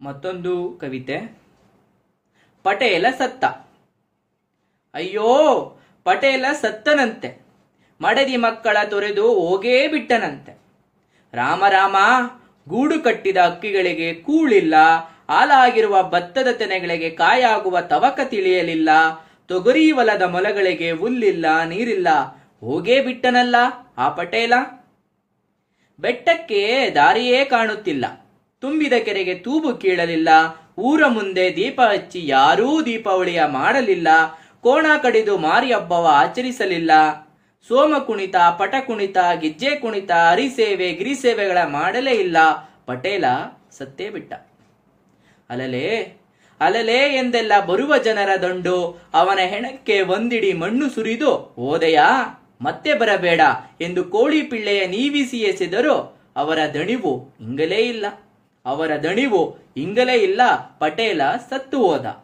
ಮತ್ತೊಂದು ಕವಿತೆ. ಪಟೇಲ ಸತ್ತ. ಅಯ್ಯೋ, ಪಟೇಲ ಸತ್ತನಂತೆ. ಮಡದಿ ಮಕ್ಕಳ ತೊರೆದು ಹೋಗೇ ಬಿಟ್ಟನಂತೆ. ರಾಮ ರಾಮ, ಗೂಡು ಕಟ್ಟಿದ ಅಕ್ಕಿಗಳಿಗೆ ಕೂಳಿಲ್ಲ, ಹಾಲಾಗಿರುವ ಭತ್ತದ ತೆನೆಗಳಿಗೆ ಕಾಯಾಗುವ ತವಕ ತಿಳಿಯಲಿಲ್ಲ, ತೊಗರಿ ಹೊಲದ ಮೊಲಗಳಿಗೆ ಹುಲ್ಲಿಲ್ಲ, ನೀರಿಲ್ಲ, ಹೋಗೇ ಬಿಟ್ಟನಲ್ಲ ಆ ಪಟೇಲ. ಬೆಟ್ಟಕ್ಕೆ ದಾರಿಯೇ ಕಾಣುತ್ತಿಲ್ಲ. ತುಂಬಿದ ಕೆರೆಗೆ ತೂಬು ಕೀಳಲಿಲ್ಲ. ಊರ ಮುಂದೆ ದೀಪ ಹಚ್ಚಿ ಯಾರೂ ದೀಪಾವಳಿಯ ಮಾಡಲಿಲ್ಲ. ಕೋಣ ಕಡಿದು ಮಾರಿ ಹಬ್ಬವ ಆಚರಿಸಲಿಲ್ಲ. ಸೋಮ ಕುಣಿತ, ಪಟ ಕುಣಿತ, ಗಿಜ್ಜೆ ಕುಣಿತ ಹರಿಸೇವೆ ಗಿರಿಸೇವೆಗಳ ಮಾಡಲೇ ಇಲ್ಲ. ಪಟೇಲ ಸತ್ತೇ ಬಿಟ್ಟ. ಅಲಲೇ ಅಲಲೇ ಎಂದೆಲ್ಲ ಬರುವ ಜನರ ದಂಡು. ಅವನ ಹೆಣಕ್ಕೆ ಒಂದಿಡಿ ಮಣ್ಣು ಸುರಿದು, ಓದೆಯಾ, ಮತ್ತೆ ಬರಬೇಡ ಎಂದು ಕೋಳಿ ಪಿಳ್ಳೆಯ ನೀವಿಸಿ ಎಸೆದರು ಅವರ ದಣಿವು ಇಂಗಲೇ ಇಲ್ಲ. ಅವರ ದಣಿವು ಇಂಗಲೇ ಇಲ್ಲ ಪಟೇಲ ಸತ್ತು ಹೋದ.